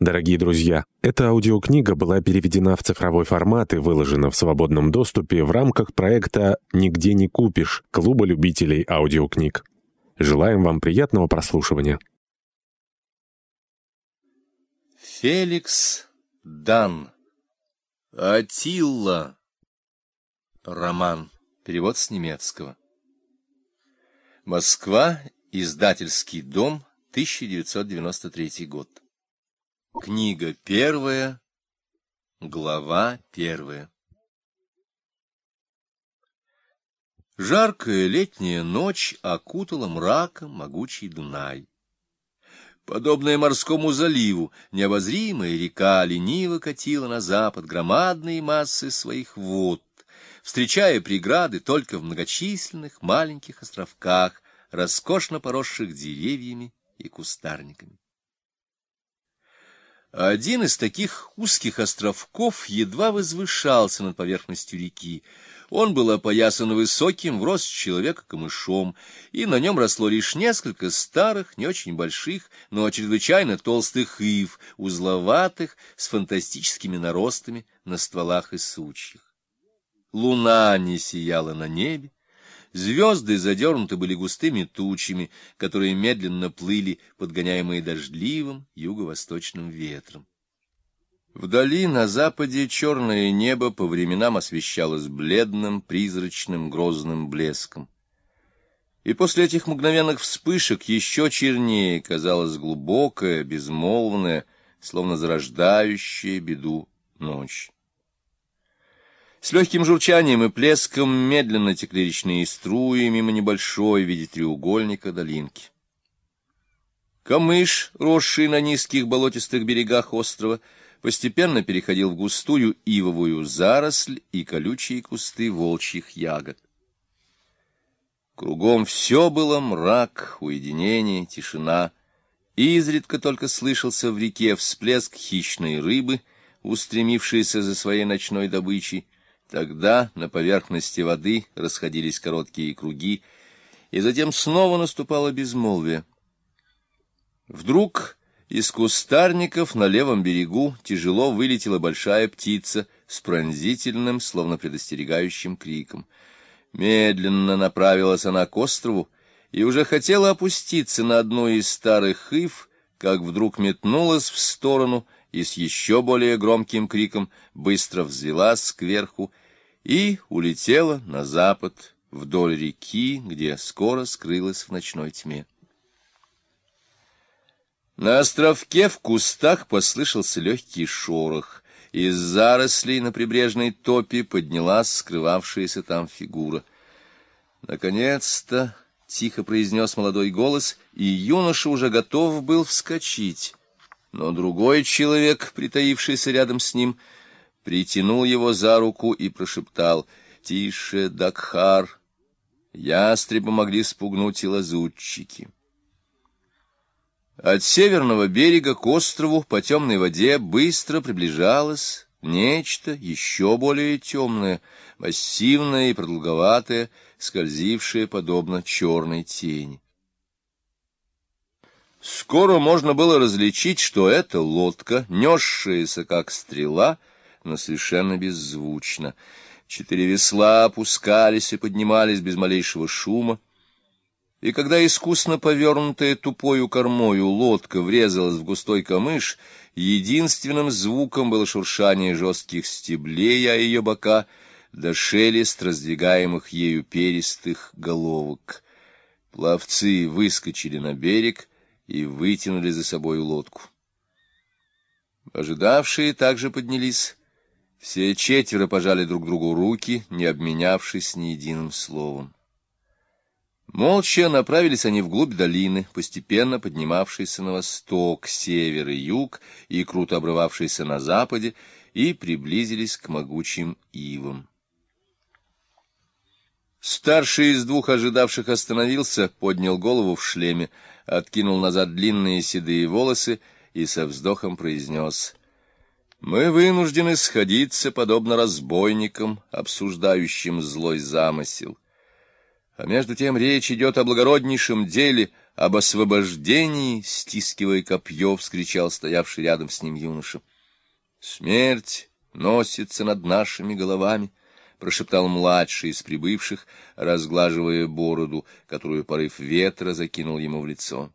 Дорогие друзья, эта аудиокнига была переведена в цифровой формат и выложена в свободном доступе в рамках проекта «Нигде не купишь» Клуба любителей аудиокниг. Желаем вам приятного прослушивания. Феликс Дан Атилла Роман. Перевод с немецкого. Москва. Издательский дом. 1993 год. Книга первая, глава первая. Жаркая летняя ночь окутала мраком могучий Дунай. Подобная морскому заливу, необозримая река лениво катила на запад громадные массы своих вод, встречая преграды только в многочисленных маленьких островках, роскошно поросших деревьями и кустарниками. Один из таких узких островков едва возвышался над поверхностью реки. Он был опоясан высоким в рост человека камышом, и на нем росло лишь несколько старых, не очень больших, но чрезвычайно толстых ив, узловатых, с фантастическими наростами на стволах и сучьях. Луна не сияла на небе, Звезды задернуты были густыми тучами, которые медленно плыли, подгоняемые дождливым юго-восточным ветром. Вдали на западе черное небо по временам освещалось бледным, призрачным, грозным блеском. И после этих мгновенных вспышек еще чернее казалась глубокая, безмолвная, словно зарождающая беду ночь. С легким журчанием и плеском медленно текли речные струи мимо небольшой в виде треугольника долинки. Камыш, росший на низких болотистых берегах острова, постепенно переходил в густую ивовую заросль и колючие кусты волчьих ягод. Кругом все было мрак, уединение, тишина. Изредка только слышался в реке всплеск хищной рыбы, устремившейся за своей ночной добычей, Тогда на поверхности воды расходились короткие круги, и затем снова наступало безмолвие. Вдруг из кустарников на левом берегу тяжело вылетела большая птица с пронзительным, словно предостерегающим криком. Медленно направилась она к острову и уже хотела опуститься на одну из старых ив, как вдруг метнулась в сторону — и с еще более громким криком быстро взвелась кверху и улетела на запад вдоль реки, где скоро скрылась в ночной тьме. На островке в кустах послышался легкий шорох. Из зарослей на прибрежной топе поднялась скрывавшаяся там фигура. «Наконец-то!» — тихо произнес молодой голос, и юноша уже готов был вскочить. Но другой человек, притаившийся рядом с ним, притянул его за руку и прошептал «Тише, Дакхар!» Ястреба могли спугнуть и лазутчики. От северного берега к острову по темной воде быстро приближалось нечто еще более темное, массивное и продолговатое, скользившее подобно черной тени. Скоро можно было различить, что это лодка, несшаяся как стрела, но совершенно беззвучно. Четыре весла опускались и поднимались без малейшего шума, и когда искусно повернутая тупою кормою лодка врезалась в густой камыш, единственным звуком было шуршание жестких стеблей, а ее бока да шелест раздвигаемых ею перистых головок. Пловцы выскочили на берег и вытянули за собой лодку. Ожидавшие также поднялись. Все четверо пожали друг другу руки, не обменявшись ни единым словом. Молча направились они вглубь долины, постепенно поднимавшейся на восток, север и юг, и круто обрывавшейся на западе, и приблизились к могучим ивам. Старший из двух ожидавших остановился, поднял голову в шлеме, откинул назад длинные седые волосы и со вздохом произнес «Мы вынуждены сходиться, подобно разбойникам, обсуждающим злой замысел. А между тем речь идет о благороднейшем деле, об освобождении, стискивая копье, вскричал стоявший рядом с ним юноша. Смерть носится над нашими головами, — прошептал младший из прибывших, разглаживая бороду, которую порыв ветра закинул ему в лицо.